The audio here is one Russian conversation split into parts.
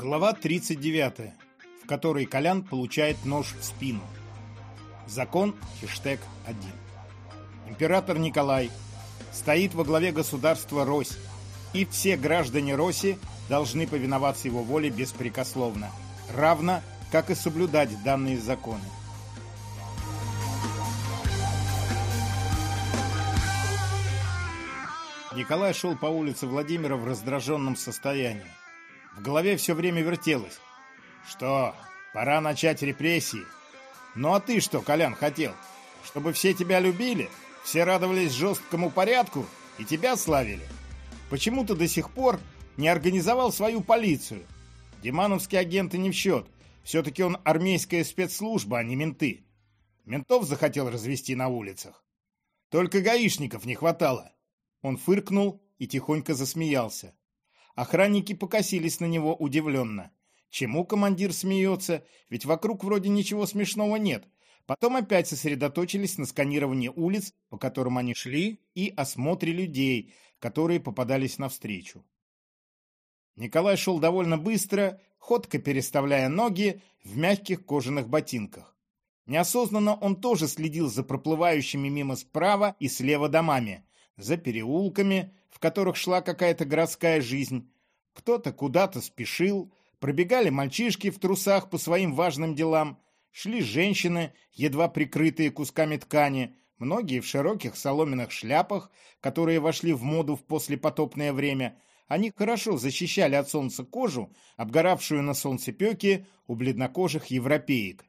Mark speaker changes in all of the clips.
Speaker 1: Глава 39, в которой Колян получает нож в спину. Закон хештег 1. Император Николай стоит во главе государства Рось, и все граждане Роси должны повиноваться его воле беспрекословно, равно как и соблюдать данные законы. Николай шел по улице Владимира в раздраженном состоянии. В голове все время вертелось. Что, пора начать репрессии? Ну а ты что, Колян, хотел? Чтобы все тебя любили, все радовались жесткому порядку и тебя славили? Почему ты до сих пор не организовал свою полицию? Димановские агенты не в счет. Все-таки он армейская спецслужба, а не менты. Ментов захотел развести на улицах. Только гаишников не хватало. Он фыркнул и тихонько засмеялся. Охранники покосились на него удивленно. Чему командир смеется? Ведь вокруг вроде ничего смешного нет. Потом опять сосредоточились на сканировании улиц, по которым они шли, и осмотре людей, которые попадались навстречу. Николай шел довольно быстро, ходко переставляя ноги в мягких кожаных ботинках. Неосознанно он тоже следил за проплывающими мимо справа и слева домами, за переулками, в которых шла какая-то городская жизнь. Кто-то куда-то спешил, пробегали мальчишки в трусах по своим важным делам, шли женщины, едва прикрытые кусками ткани, многие в широких соломенных шляпах, которые вошли в моду в послепотопное время. Они хорошо защищали от солнца кожу, обгоравшую на солнцепеке у бледнокожих европеек.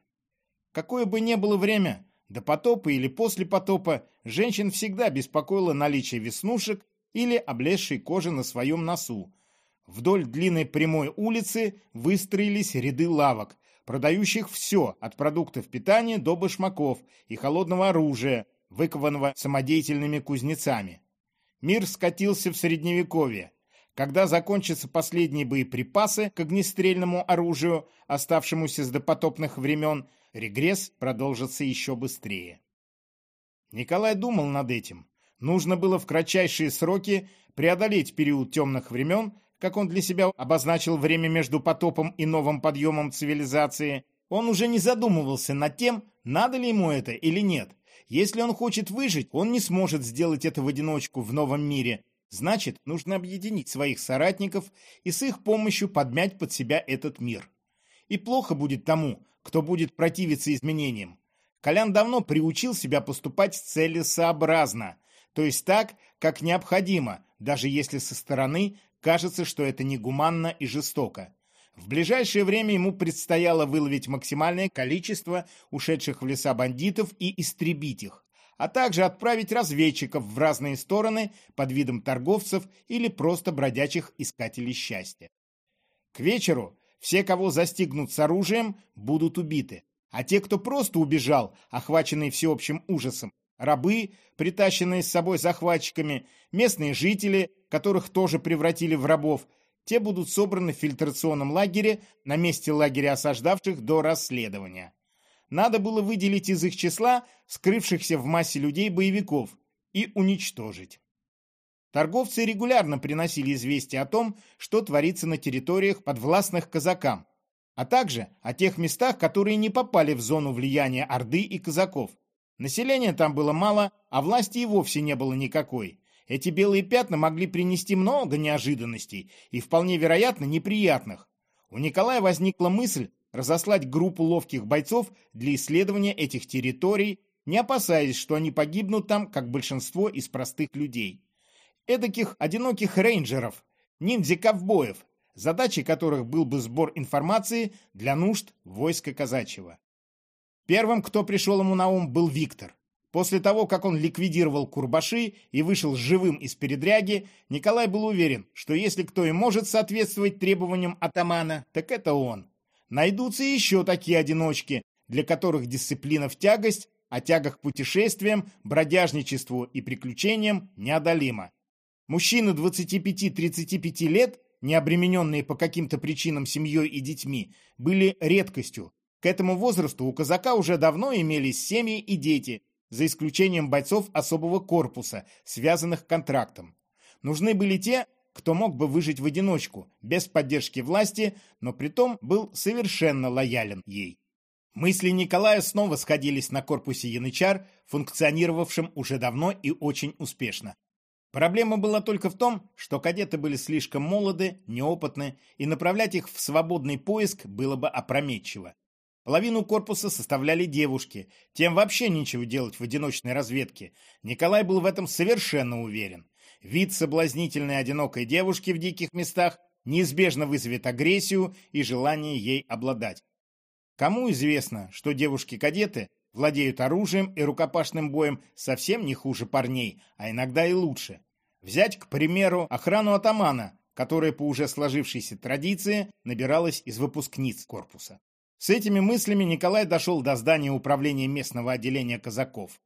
Speaker 1: Какое бы ни было время, до потопа или после потопа женщин всегда беспокоило наличие веснушек или облезшей кожи на своем носу. Вдоль длинной прямой улицы выстроились ряды лавок, продающих все, от продуктов питания до башмаков и холодного оружия, выкованного самодеятельными кузнецами. Мир скатился в средневековье. Когда закончатся последние боеприпасы к огнестрельному оружию, оставшемуся с допотопных времен, регресс продолжится еще быстрее. Николай думал над этим. Нужно было в кратчайшие сроки преодолеть период темных времен, как он для себя обозначил время между потопом и новым подъемом цивилизации. Он уже не задумывался над тем, надо ли ему это или нет. Если он хочет выжить, он не сможет сделать это в одиночку в новом мире. Значит, нужно объединить своих соратников и с их помощью подмять под себя этот мир. И плохо будет тому, кто будет противиться изменениям. Колян давно приучил себя поступать целесообразно, то есть так, как необходимо, даже если со стороны кажется, что это негуманно и жестоко. В ближайшее время ему предстояло выловить максимальное количество ушедших в леса бандитов и истребить их, а также отправить разведчиков в разные стороны под видом торговцев или просто бродячих искателей счастья. К вечеру все, кого застигнут с оружием, будут убиты. А те, кто просто убежал, охваченный всеобщим ужасом, рабы, притащенные с собой захватчиками, местные жители, которых тоже превратили в рабов, те будут собраны в фильтрационном лагере на месте лагеря осаждавших до расследования. Надо было выделить из их числа скрывшихся в массе людей боевиков и уничтожить. Торговцы регулярно приносили известия о том, что творится на территориях, подвластных казакам, а также о тех местах, которые не попали в зону влияния Орды и казаков. Населения там было мало, а власти и вовсе не было никакой. Эти белые пятна могли принести много неожиданностей и, вполне вероятно, неприятных. У Николая возникла мысль разослать группу ловких бойцов для исследования этих территорий, не опасаясь, что они погибнут там, как большинство из простых людей эдаких одиноких рейнджеров, ниндзя-ковбоев, задачей которых был бы сбор информации для нужд войска казачьего. Первым, кто пришел ему на ум, был Виктор. После того, как он ликвидировал Курбаши и вышел живым из передряги, Николай был уверен, что если кто и может соответствовать требованиям атамана, так это он. Найдутся еще такие одиночки, для которых дисциплина в тягость, а тяга к путешествиям, бродяжничеству и приключениям неодолима. Мужчины 25-35 лет, не обремененные по каким-то причинам семьей и детьми, были редкостью. К этому возрасту у казака уже давно имелись семьи и дети, за исключением бойцов особого корпуса, связанных контрактом. Нужны были те, кто мог бы выжить в одиночку, без поддержки власти, но притом был совершенно лоялен ей. Мысли Николая снова сходились на корпусе янычар, функционировавшем уже давно и очень успешно. Проблема была только в том, что кадеты были слишком молоды, неопытны, и направлять их в свободный поиск было бы опрометчиво. Половину корпуса составляли девушки, тем вообще нечего делать в одиночной разведке. Николай был в этом совершенно уверен. Вид соблазнительной одинокой девушки в диких местах неизбежно вызовет агрессию и желание ей обладать. Кому известно, что девушки-кадеты владеют оружием и рукопашным боем совсем не хуже парней, а иногда и лучше. Взять, к примеру, охрану атамана, которая по уже сложившейся традиции набиралась из выпускниц корпуса. С этими мыслями Николай дошел до здания управления местного отделения казаков.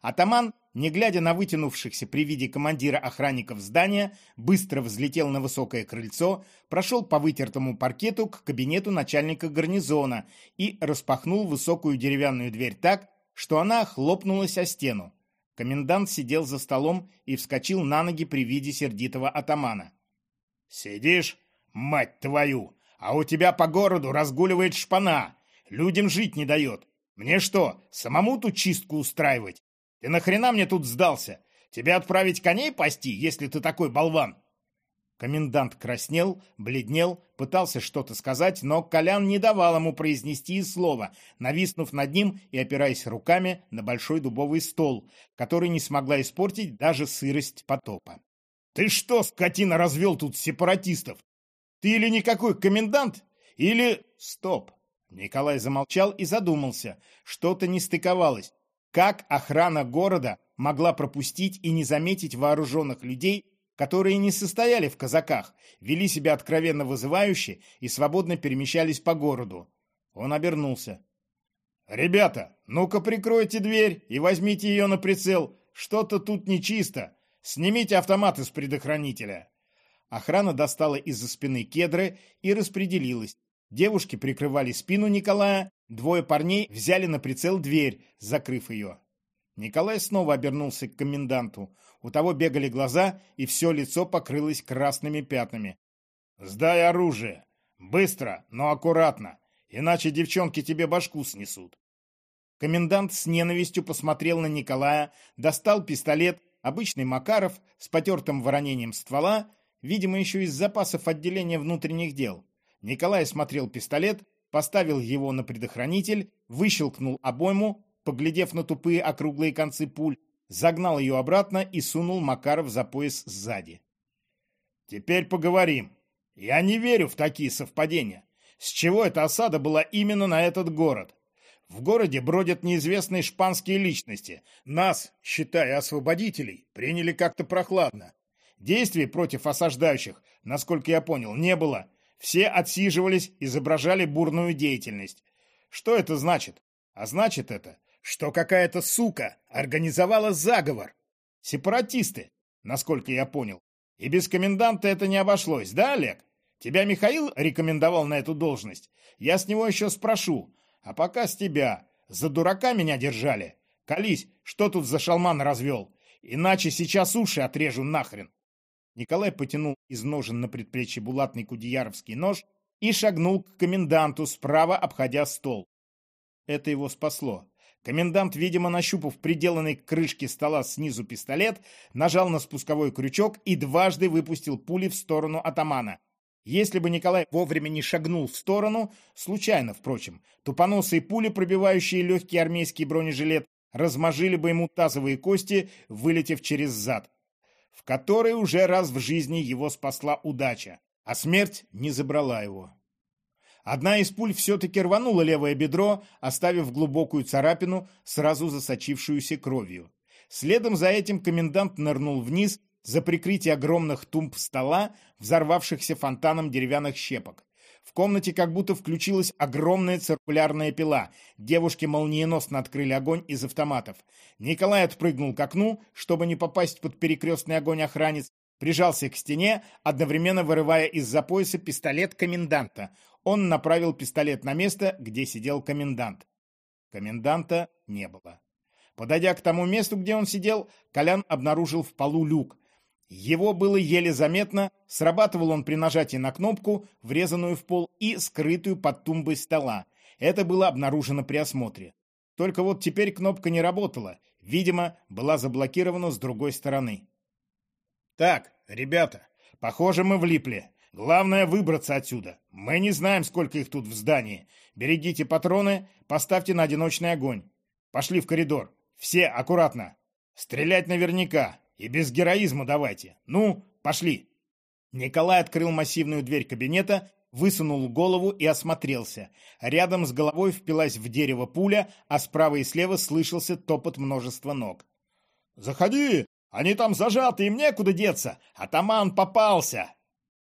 Speaker 1: Атаман, не глядя на вытянувшихся при виде командира охранников здания, быстро взлетел на высокое крыльцо, прошел по вытертому паркету к кабинету начальника гарнизона и распахнул высокую деревянную дверь так, что она хлопнулась о стену. Комендант сидел за столом и вскочил на ноги при виде сердитого атамана. «Сидишь, мать твою!» А у тебя по городу разгуливает шпана. Людям жить не дает. Мне что, самому тут чистку устраивать? Ты нахрена мне тут сдался? Тебя отправить коней пасти, если ты такой болван?» Комендант краснел, бледнел, пытался что-то сказать, но Колян не давал ему произнести и слова, нависнув над ним и опираясь руками на большой дубовый стол, который не смогла испортить даже сырость потопа. «Ты что, скотина, развел тут сепаратистов? Ты или никакой комендант, или... Стоп. Николай замолчал и задумался. Что-то не стыковалось. Как охрана города могла пропустить и не заметить вооруженных людей, которые не состояли в казаках, вели себя откровенно вызывающе и свободно перемещались по городу? Он обернулся. «Ребята, ну-ка прикройте дверь и возьмите ее на прицел. Что-то тут нечисто. Снимите автомат из предохранителя». Охрана достала из-за спины кедры и распределилась. Девушки прикрывали спину Николая, двое парней взяли на прицел дверь, закрыв ее. Николай снова обернулся к коменданту. У того бегали глаза, и все лицо покрылось красными пятнами. «Сдай оружие! Быстро, но аккуратно, иначе девчонки тебе башку снесут!» Комендант с ненавистью посмотрел на Николая, достал пистолет, обычный Макаров с потертым воронением ствола видимо, еще из запасов отделения внутренних дел. Николай смотрел пистолет, поставил его на предохранитель, выщелкнул обойму, поглядев на тупые округлые концы пуль, загнал ее обратно и сунул Макаров за пояс сзади. «Теперь поговорим. Я не верю в такие совпадения. С чего эта осада была именно на этот город? В городе бродят неизвестные шпанские личности. Нас, считая освободителей, приняли как-то прохладно. Действий против осаждающих, насколько я понял, не было. Все отсиживались, изображали бурную деятельность. Что это значит? А значит это, что какая-то сука организовала заговор. Сепаратисты, насколько я понял. И без коменданта это не обошлось, да, Олег? Тебя Михаил рекомендовал на эту должность? Я с него еще спрошу. А пока с тебя. За дурака меня держали. Колись, что тут за шалман развел? Иначе сейчас уши отрежу нахрен. Николай потянул из ножен на предплечье булатный кудеяровский нож и шагнул к коменданту, справа обходя стол. Это его спасло. Комендант, видимо, нащупав приделанный к крышке стола снизу пистолет, нажал на спусковой крючок и дважды выпустил пули в сторону атамана. Если бы Николай вовремя не шагнул в сторону, случайно, впрочем, тупоносые пули, пробивающие легкий армейский бронежилет, размажили бы ему тазовые кости, вылетев через зад в которой уже раз в жизни его спасла удача, а смерть не забрала его. Одна из пуль все-таки рванула левое бедро, оставив глубокую царапину, сразу засочившуюся кровью. Следом за этим комендант нырнул вниз за прикрытие огромных тумб стола, взорвавшихся фонтаном деревянных щепок. В комнате как будто включилась огромная циркулярная пила. Девушки молниеносно открыли огонь из автоматов. Николай отпрыгнул к окну, чтобы не попасть под перекрестный огонь охранец, прижался к стене, одновременно вырывая из-за пояса пистолет коменданта. Он направил пистолет на место, где сидел комендант. Коменданта не было. Подойдя к тому месту, где он сидел, Колян обнаружил в полу люк. Его было еле заметно, срабатывал он при нажатии на кнопку, врезанную в пол, и скрытую под тумбой стола. Это было обнаружено при осмотре. Только вот теперь кнопка не работала, видимо, была заблокирована с другой стороны. «Так, ребята, похоже, мы влипли. Главное выбраться отсюда. Мы не знаем, сколько их тут в здании. Берегите патроны, поставьте на одиночный огонь. Пошли в коридор. Все аккуратно. Стрелять наверняка. И без героизма давайте. Ну, пошли. Николай открыл массивную дверь кабинета, высунул голову и осмотрелся. Рядом с головой впилась в дерево пуля, а справа и слева слышался топот множества ног. «Заходи! Они там зажаты, им некуда деться! Атаман попался!»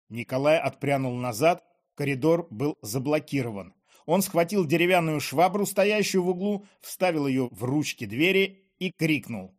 Speaker 1: Николай отпрянул назад, коридор был заблокирован. Он схватил деревянную швабру, стоящую в углу, вставил ее в ручки двери и крикнул.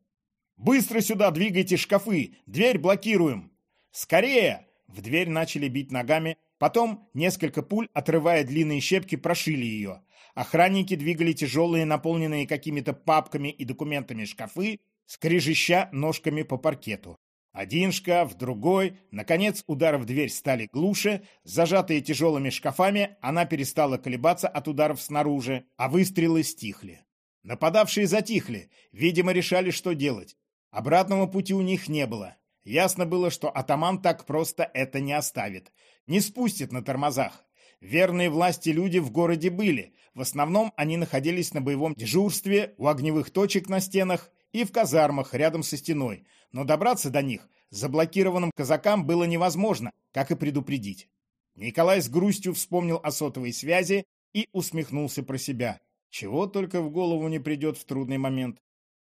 Speaker 1: «Быстро сюда двигайте шкафы! Дверь блокируем!» «Скорее!» В дверь начали бить ногами, потом несколько пуль, отрывая длинные щепки, прошили ее. Охранники двигали тяжелые, наполненные какими-то папками и документами шкафы, скрежеща ножками по паркету. Один шкаф, другой. Наконец, удары в дверь стали глуше. Зажатые тяжелыми шкафами, она перестала колебаться от ударов снаружи, а выстрелы стихли. Нападавшие затихли, видимо, решали, что делать. Обратного пути у них не было. Ясно было, что атаман так просто это не оставит. Не спустит на тормозах. Верные власти люди в городе были. В основном они находились на боевом дежурстве, у огневых точек на стенах и в казармах рядом со стеной, но добраться до них заблокированным казакам было невозможно, как и предупредить. Николай с грустью вспомнил о сотовой связи и усмехнулся про себя. Чего только в голову не придет в трудный момент.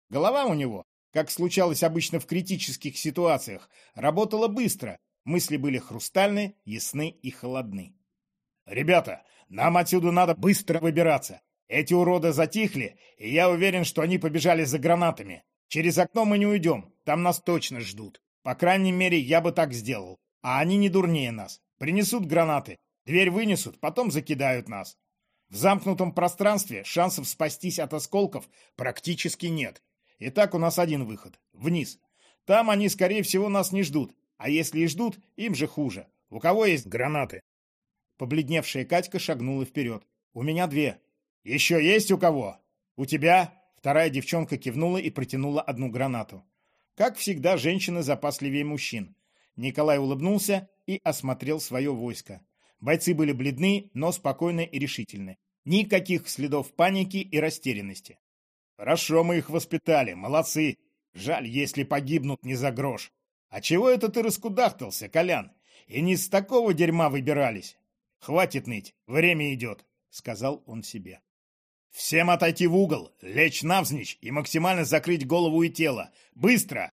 Speaker 1: Голова у него, как случалось обычно в критических ситуациях, работала быстро, мысли были хрустальны, ясны и холодны. «Ребята, нам отсюда надо быстро выбираться. Эти уроды затихли, и я уверен, что они побежали за гранатами. Через окно мы не уйдем, там нас точно ждут. По крайней мере, я бы так сделал. А они не дурнее нас. Принесут гранаты, дверь вынесут, потом закидают нас. В замкнутом пространстве шансов спастись от осколков практически нет. Итак, у нас один выход – вниз. Там они, скорее всего, нас не ждут. А если и ждут, им же хуже. У кого есть гранаты? Побледневшая Катька шагнула вперед. У меня две. «Еще есть у кого? У тебя?» Вторая девчонка кивнула и протянула одну гранату. Как всегда, женщины запасливее мужчин. Николай улыбнулся и осмотрел свое войско. Бойцы были бледны, но спокойны и решительны. Никаких следов паники и растерянности. «Хорошо мы их воспитали, молодцы. Жаль, если погибнут не за грош. А чего это ты раскудахтался, Колян? И не с такого дерьма выбирались. Хватит ныть, время идет», — сказал он себе. «Всем отойти в угол, лечь навзничь и максимально закрыть голову и тело. Быстро!»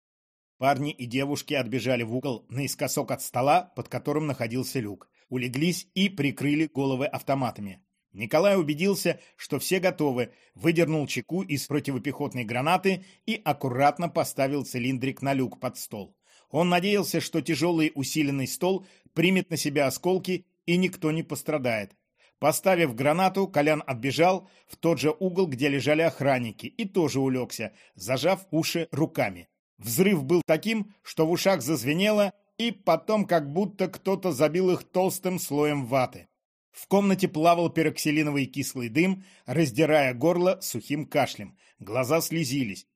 Speaker 1: Парни и девушки отбежали в угол наискосок от стола, под которым находился люк. Улеглись и прикрыли головы автоматами. Николай убедился, что все готовы, выдернул чеку из противопехотной гранаты и аккуратно поставил цилиндрик на люк под стол. Он надеялся, что тяжелый усиленный стол примет на себя осколки и никто не пострадает. Поставив гранату, Колян отбежал в тот же угол, где лежали охранники, и тоже улегся, зажав уши руками. Взрыв был таким, что в ушах зазвенело, и потом как будто кто-то забил их толстым слоем ваты. В комнате плавал пероксилиновый кислый дым, раздирая горло сухим кашлем. Глаза слезились.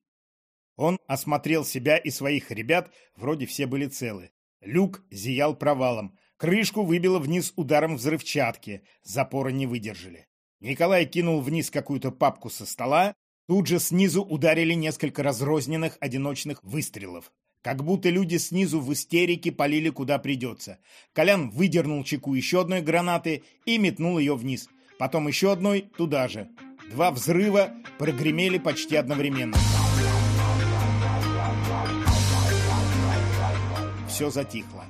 Speaker 1: Он осмотрел себя и своих ребят, вроде все были целы. Люк зиял провалом. Крышку выбило вниз ударом взрывчатки. Запоры не выдержали. Николай кинул вниз какую-то папку со стола. Тут же снизу ударили несколько разрозненных одиночных выстрелов. Как будто люди снизу в истерике полили куда придется. Колян выдернул чеку еще одной гранаты и метнул ее вниз. Потом еще одной туда же. Два взрыва прогремели почти одновременно. Все затихло.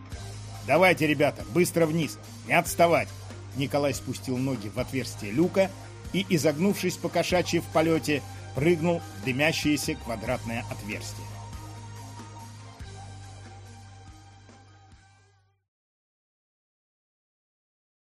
Speaker 1: «Давайте, ребята, быстро вниз! Не отставать!» Николай спустил ноги в отверстие люка и, изогнувшись по кошачьи в полете, прыгнул в дымящееся квадратное отверстие.